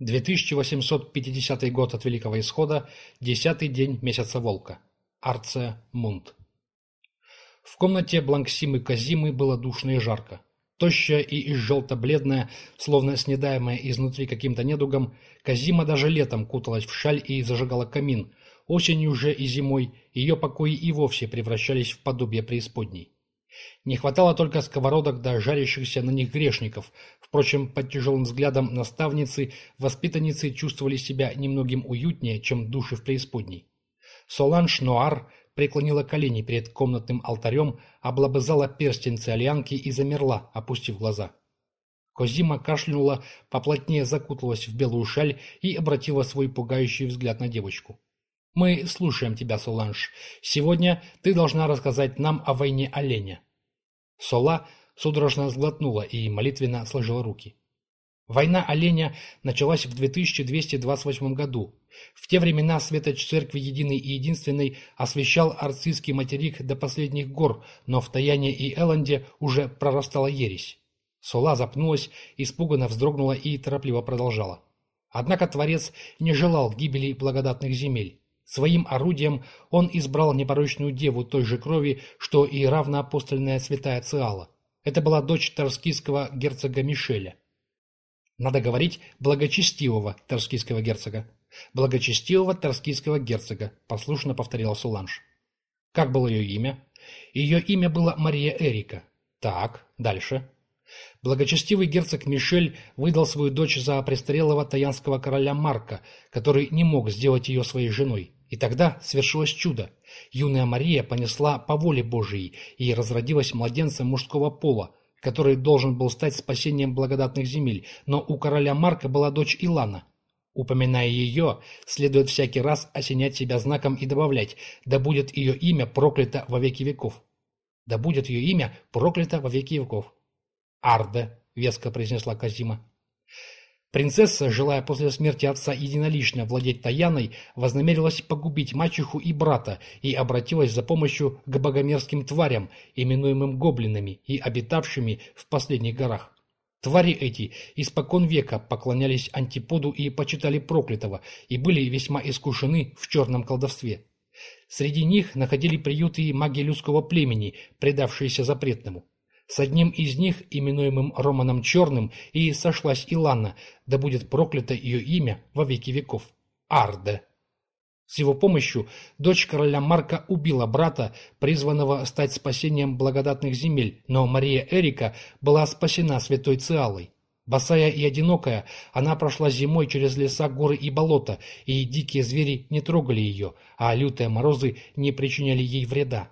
2850 год от Великого Исхода, десятый день месяца Волка. Арция Мунт. В комнате Бланксимы Казимы было душно и жарко. Тощая и желто-бледная, словно снедаемая изнутри каким-то недугом, Казима даже летом куталась в шаль и зажигала камин. Осенью же и зимой ее покои и вовсе превращались в подобие преисподней. Не хватало только сковородок до жарящихся на них грешников. Впрочем, под тяжелым взглядом наставницы, воспитанницы чувствовали себя немногим уютнее, чем души в преисподней. Соланж Нуар преклонила колени перед комнатным алтарем, облобызала перстень циолианки и замерла, опустив глаза. Козима кашлянула, поплотнее закуталась в белую шаль и обратила свой пугающий взгляд на девочку. «Мы слушаем тебя, Соланж. Сегодня ты должна рассказать нам о войне оленя». Сола судорожно сглотнула и молитвенно сложила руки. Война оленя началась в 2228 году. В те времена светоч церкви единой и единственной освещал арцистский материк до последних гор, но в Таяне и Элленде уже прорастала ересь. Сола запнулась, испуганно вздрогнула и торопливо продолжала. Однако Творец не желал гибели благодатных земель. Своим орудием он избрал непорочную деву той же крови, что и равноапостольная святая Циала. Это была дочь торскийского герцога Мишеля. Надо говорить благочестивого торскийского герцога. Благочестивого торскийского герцога, послушно повторила Суланж. Как было ее имя? Ее имя было Мария Эрика. Так, дальше. Благочестивый герцог Мишель выдал свою дочь за престарелого таянского короля Марка, который не мог сделать ее своей женой. И тогда свершилось чудо. Юная Мария понесла по воле Божией и разродилась младенцем мужского пола, который должен был стать спасением благодатных земель, но у короля Марка была дочь Илана. Упоминая ее, следует всякий раз осенять себя знаком и добавлять «Да будет ее имя проклято во веки веков». «Да будет ее имя проклято во веки веков». «Арде», — веско произнесла Казима. Принцесса, желая после смерти отца единолично владеть Таяной, вознамерилась погубить мачеху и брата и обратилась за помощью к богомерзким тварям, именуемым гоблинами и обитавшими в последних горах. Твари эти испокон века поклонялись антиподу и почитали проклятого, и были весьма искушены в черном колдовстве. Среди них находили приюты маги людского племени, предавшиеся запретному. С одним из них, именуемым Романом Черным, и сошлась Илана, да будет проклято ее имя во веки веков. Арде. С его помощью дочь короля Марка убила брата, призванного стать спасением благодатных земель, но Мария Эрика была спасена святой Циалой. Босая и одинокая, она прошла зимой через леса, горы и болота, и дикие звери не трогали ее, а лютые морозы не причиняли ей вреда.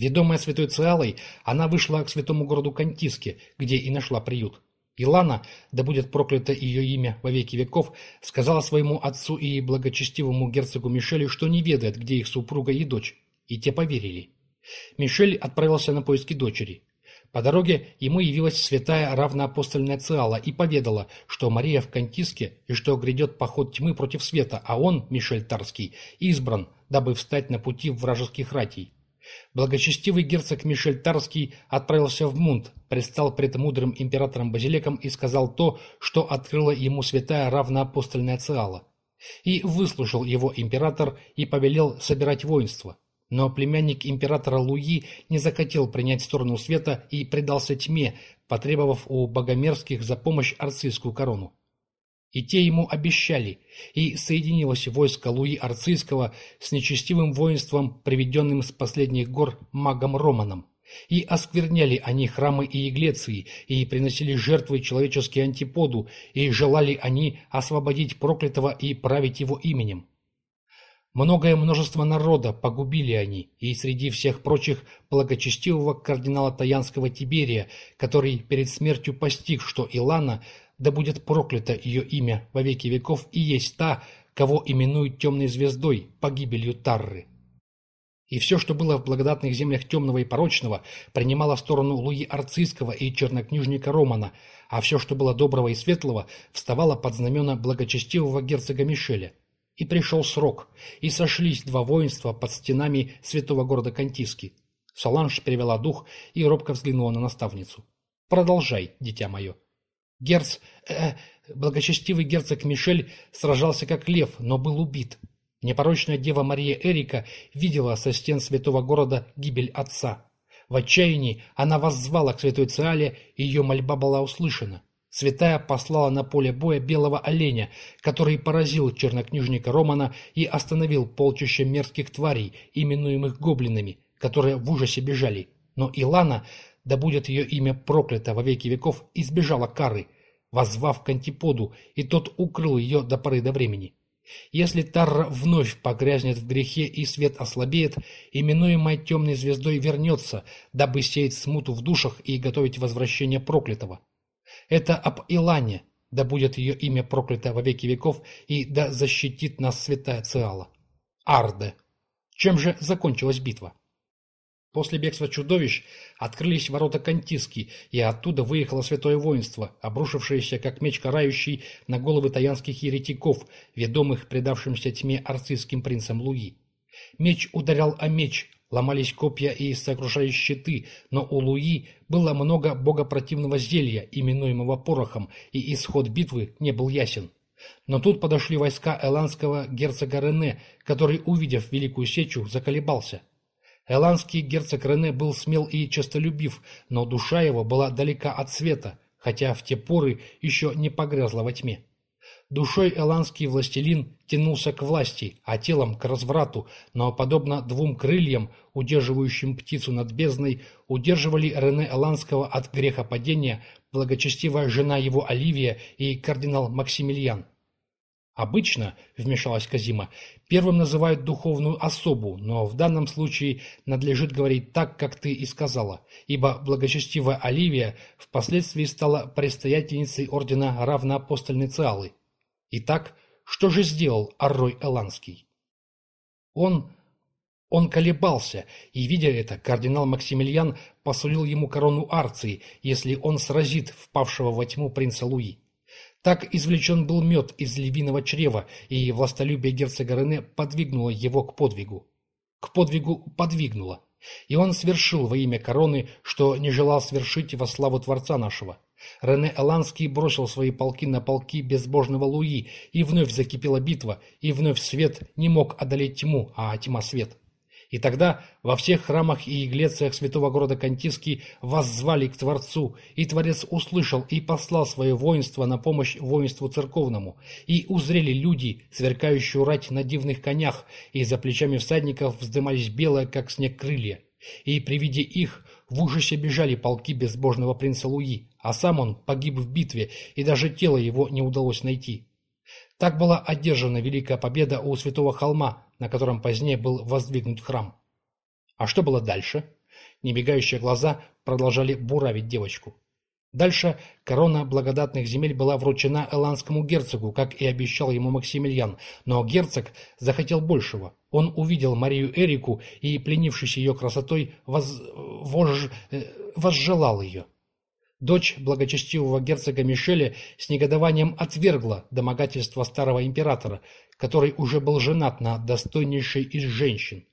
Ведомая святой Циалой, она вышла к святому городу Кантиске, где и нашла приют. Илана, да будет проклято ее имя во веки веков, сказала своему отцу и благочестивому герцогу Мишелю, что не ведает, где их супруга и дочь, и те поверили. Мишель отправился на поиски дочери. По дороге ему явилась святая равноапостольная Циала и поведала, что Мария в Кантиске и что грядет поход тьмы против света, а он, Мишель Тарский, избран, дабы встать на пути вражеских ратей. Благочестивый герцог Мишель Тарский отправился в Мунт, предстал пред мудрым императором Базиликом и сказал то, что открыла ему святая равноапостольная Циала. И выслушал его император и повелел собирать воинство. Но племянник императора Луи не захотел принять сторону света и предался тьме, потребовав у богомерзких за помощь арцистскую корону. И те ему обещали, и соединилось войско Луи Арцийского с нечестивым воинством, приведенным с последних гор магом Романом. И оскверняли они храмы и Иглеции, и приносили жертвы человеческие антиподу, и желали они освободить проклятого и править его именем. Многое множество народа погубили они, и среди всех прочих благочестивого кардинала Таянского Тиберия, который перед смертью постиг, что Илана да будет проклято ее имя во веки веков, и есть та, кого именуют темной звездой, погибелью Тарры. И все, что было в благодатных землях темного и порочного, принимало сторону Луи Арцийского и чернокнижника Романа, а все, что было доброго и светлого, вставало под знамена благочестивого герцога Мишеля. И пришел срок, и сошлись два воинства под стенами святого города Кантиски. Соланж перевела дух и робко взглянула на наставницу. «Продолжай, дитя мое». Герц, э, благочестивый герцог Мишель сражался как лев, но был убит. Непорочная дева Мария Эрика видела со стен святого города гибель отца. В отчаянии она воззвала к святой Циале, и ее мольба была услышана. Святая послала на поле боя белого оленя, который поразил чернокнижника Романа и остановил полчища мерзких тварей, именуемых гоблинами, которые в ужасе бежали. Но Илана, да будет ее имя проклято во веки веков, избежала кары, воззвав к антиподу, и тот укрыл ее до поры до времени. Если Тарра вновь погрязнет в грехе и свет ослабеет, именуемая темной звездой вернется, дабы сеять смуту в душах и готовить возвращение проклятого. Это об Илане, да будет ее имя проклято во веки веков, и да защитит нас святая Циала. Арде. Чем же закончилась битва? После бегства чудовищ открылись ворота Кантиски, и оттуда выехало святое воинство, обрушившееся, как меч карающий, на головы таянских еретиков, ведомых предавшимся тьме арцистским принцем Луи. Меч ударял о меч, ломались копья и сокрушались щиты, но у Луи было много богопротивного зелья, именуемого порохом, и исход битвы не был ясен. Но тут подошли войска эландского герцога Рене, который, увидев великую сечу, заколебался. Эландский герцог Рене был смел и честолюбив, но душа его была далека от света, хотя в те поры еще не погрязла во тьме. Душой эландский властелин тянулся к власти, а телом к разврату, но, подобно двум крыльям, удерживающим птицу над бездной, удерживали Рене Эландского от грехопадения благочестивая жена его Оливия и кардинал Максимилиан. Обычно, вмешалась Казима, первым называют духовную особу, но в данном случае надлежит говорить так, как ты и сказала, ибо благочестивая Оливия впоследствии стала предстоятельницей ордена равноапостольной Циалы. Итак, что же сделал Аррой Эланский? Он... Он колебался, и, видя это, кардинал Максимилиан посулил ему корону Арции, если он сразит впавшего во тьму принца Луи. Так извлечен был мед из львиного чрева, и властолюбие герцога Рене подвигнуло его к подвигу. К подвигу подвигнуло. И он свершил во имя короны, что не желал свершить во славу Творца нашего. Рене Эланский бросил свои полки на полки безбожного Луи, и вновь закипела битва, и вновь свет не мог одолеть тьму, а тьма свет. И тогда во всех храмах и иглециях святого города Кантиски воззвали к Творцу, и Творец услышал и послал свое воинство на помощь воинству церковному, и узрели люди, сверкающую рать на дивных конях, и за плечами всадников вздымались белые, как снег, крылья. И при виде их в ужасе бежали полки безбожного принца Луи, а сам он погиб в битве, и даже тело его не удалось найти. Так была одержана великая победа у Святого Холма, на котором позднее был воздвигнут храм. А что было дальше? Небегающие глаза продолжали буравить девочку. Дальше корона благодатных земель была вручена эландскому герцогу, как и обещал ему Максимилиан, но герцог захотел большего. Он увидел Марию Эрику и, пленившись ее красотой, воз... вож... Э, возжелал ее. Дочь благочестивого герцога Мишеля с негодованием отвергла домогательство старого императора, который уже был женат на достойнейшей из женщин.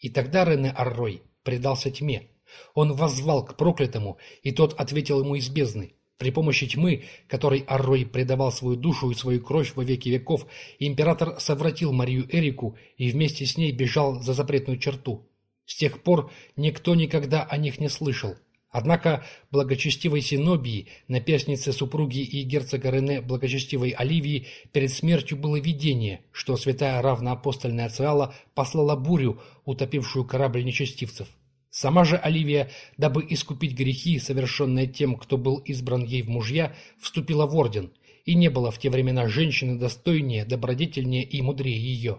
И тогда Рене Аррой предался тьме. Он воззвал к проклятому, и тот ответил ему из бездны. При помощи тьмы, которой Аррой предавал свою душу и свою кровь во веки веков, император совратил Марию Эрику и вместе с ней бежал за запретную черту. С тех пор никто никогда о них не слышал. Однако благочестивой Синобии, наперснице супруги и герцога Рене благочестивой Оливии, перед смертью было видение, что святая равноапостольная Циала послала бурю, утопившую корабль нечестивцев. Сама же Оливия, дабы искупить грехи, совершенные тем, кто был избран ей в мужья, вступила в орден, и не было в те времена женщины достойнее, добродетельнее и мудрее ее.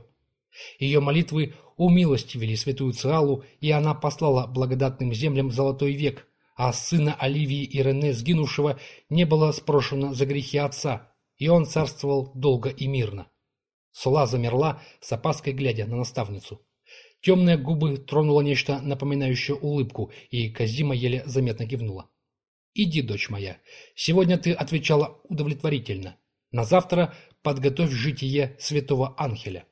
Ее молитвы умилостивили святую Циалу, и она послала благодатным землям золотой век, а сына Оливии и Рене сгинувшего не было спрошено за грехи отца, и он царствовал долго и мирно. Сула замерла, с опаской глядя на наставницу. Темные губы тронуло нечто напоминающее улыбку, и Казима еле заметно кивнула. «Иди, дочь моя, сегодня ты отвечала удовлетворительно. На завтра подготовь житие святого Анхеля».